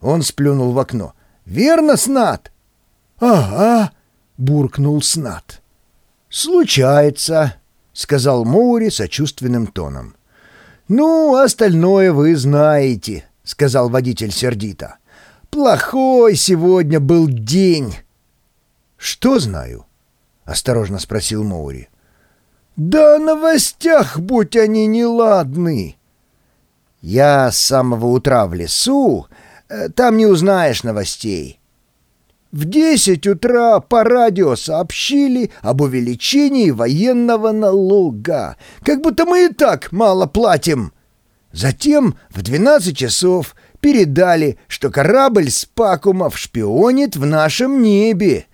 Он сплюнул в окно. «Верно, Снат?» «Ага», — буркнул Снат. «Случается», — сказал Моури сочувственным тоном. «Ну, остальное вы знаете», — сказал водитель сердито. «Плохой сегодня был день». «Что знаю?» — осторожно спросил Моури. «Да о новостях, будь они неладны». «Я с самого утра в лесу, там не узнаешь новостей». В десять утра по радио сообщили об увеличении военного налога, как будто мы и так мало платим. Затем в двенадцать часов передали, что корабль Спакумов шпионит в нашем небе.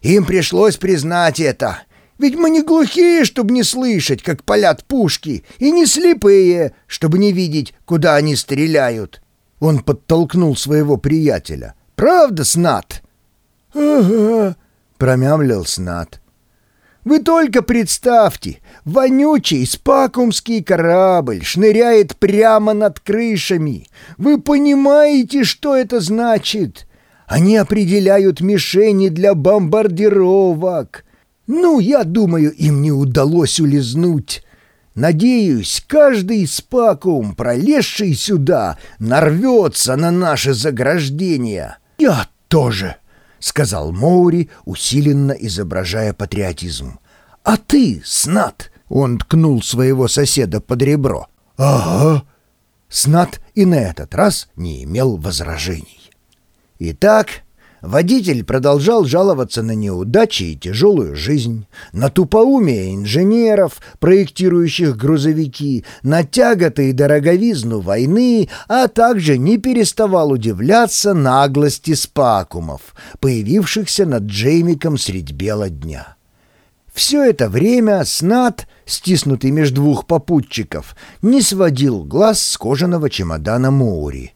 Им пришлось признать это. Ведь мы не глухие, чтобы не слышать, как палят пушки, и не слепые, чтобы не видеть, куда они стреляют. Он подтолкнул своего приятеля. «Правда, Снат?» «Ага», — промямлил Снат. «Вы только представьте, вонючий спакумский корабль шныряет прямо над крышами. Вы понимаете, что это значит? Они определяют мишени для бомбардировок. Ну, я думаю, им не удалось улизнуть». Надеюсь, каждый спакум, пролезший сюда, нарвется на наше заграждение. Я тоже. — сказал Моури, усиленно изображая патриотизм. «А ты, Снат!» — он ткнул своего соседа под ребро. «Ага!» Снат и на этот раз не имел возражений. Итак, Водитель продолжал жаловаться на неудачи и тяжелую жизнь, на тупоумие инженеров, проектирующих грузовики, на тяготы и дороговизну войны, а также не переставал удивляться наглости спакумов, появившихся над Джеймиком средь бела дня. Все это время Снат, стиснутый между двух попутчиков, не сводил глаз с кожаного чемодана Моури —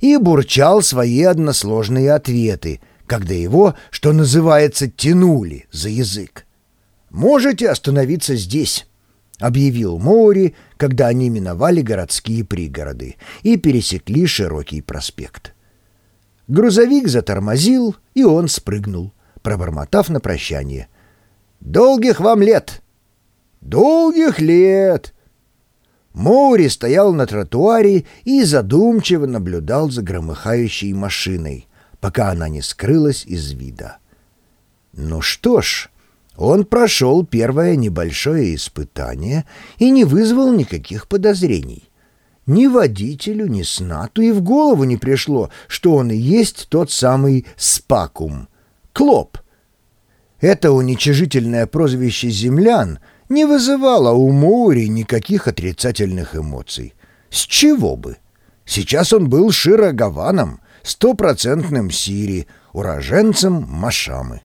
и бурчал свои односложные ответы, когда его, что называется, тянули за язык. «Можете остановиться здесь», — объявил Моури, когда они миновали городские пригороды и пересекли широкий проспект. Грузовик затормозил, и он спрыгнул, пробормотав на прощание. «Долгих вам лет!» «Долгих лет!» Моури стоял на тротуаре и задумчиво наблюдал за громыхающей машиной, пока она не скрылась из вида. Ну что ж, он прошел первое небольшое испытание и не вызвал никаких подозрений. Ни водителю, ни снату и в голову не пришло, что он и есть тот самый спакум, клоп. Это уничижительное прозвище землян — не вызывало у Моури никаких отрицательных эмоций. С чего бы? Сейчас он был Широгаваном, стопроцентным Сири, уроженцем Машамы.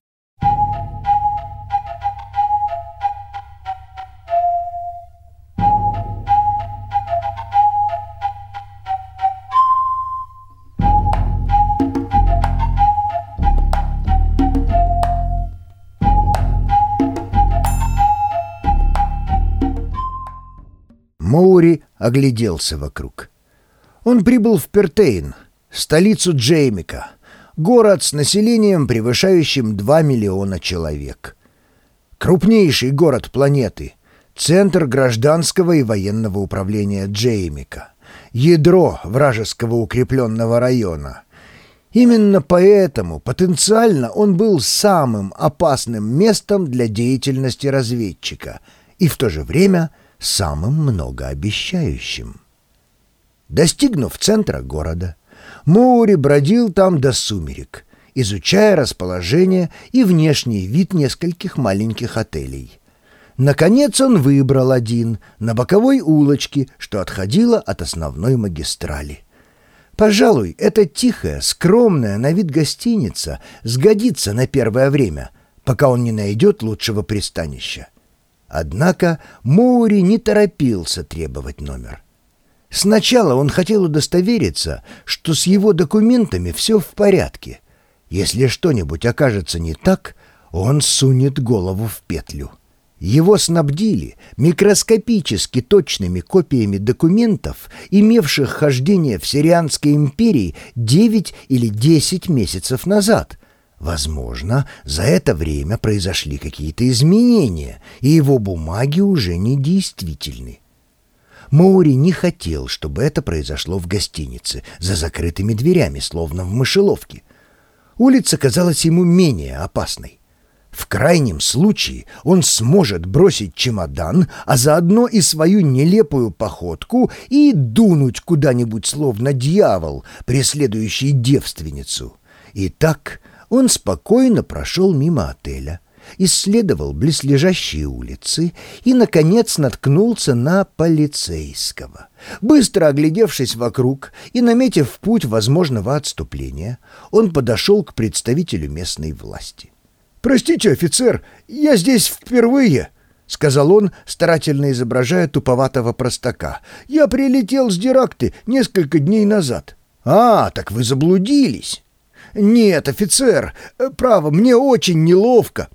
Моури огляделся вокруг. Он прибыл в Пертейн, столицу Джеймика, город с населением, превышающим 2 миллиона человек. Крупнейший город планеты, центр гражданского и военного управления Джеймика, ядро вражеского укрепленного района. Именно поэтому потенциально он был самым опасным местом для деятельности разведчика и в то же время – самым многообещающим. Достигнув центра города, Моури бродил там до сумерек, изучая расположение и внешний вид нескольких маленьких отелей. Наконец он выбрал один на боковой улочке, что отходила от основной магистрали. Пожалуй, эта тихая, скромная на вид гостиница сгодится на первое время, пока он не найдет лучшего пристанища. Однако Моури не торопился требовать номер. Сначала он хотел удостовериться, что с его документами все в порядке. Если что-нибудь окажется не так, он сунет голову в петлю. Его снабдили микроскопически точными копиями документов, имевших хождение в Сирианской империи 9 или 10 месяцев назад. Возможно, за это время произошли какие-то изменения, и его бумаги уже не действительны. Моури не хотел, чтобы это произошло в гостинице, за закрытыми дверями, словно в мышеловке. Улица казалась ему менее опасной. В крайнем случае он сможет бросить чемодан, а заодно и свою нелепую походку и дунуть куда-нибудь, словно дьявол, преследующий девственницу. И так он спокойно прошел мимо отеля, исследовал близлежащие улицы и, наконец, наткнулся на полицейского. Быстро оглядевшись вокруг и наметив путь возможного отступления, он подошел к представителю местной власти. «Простите, офицер, я здесь впервые», — сказал он, старательно изображая туповатого простака. «Я прилетел с Диракты несколько дней назад». «А, так вы заблудились». «Нет, офицер, право, мне очень неловко.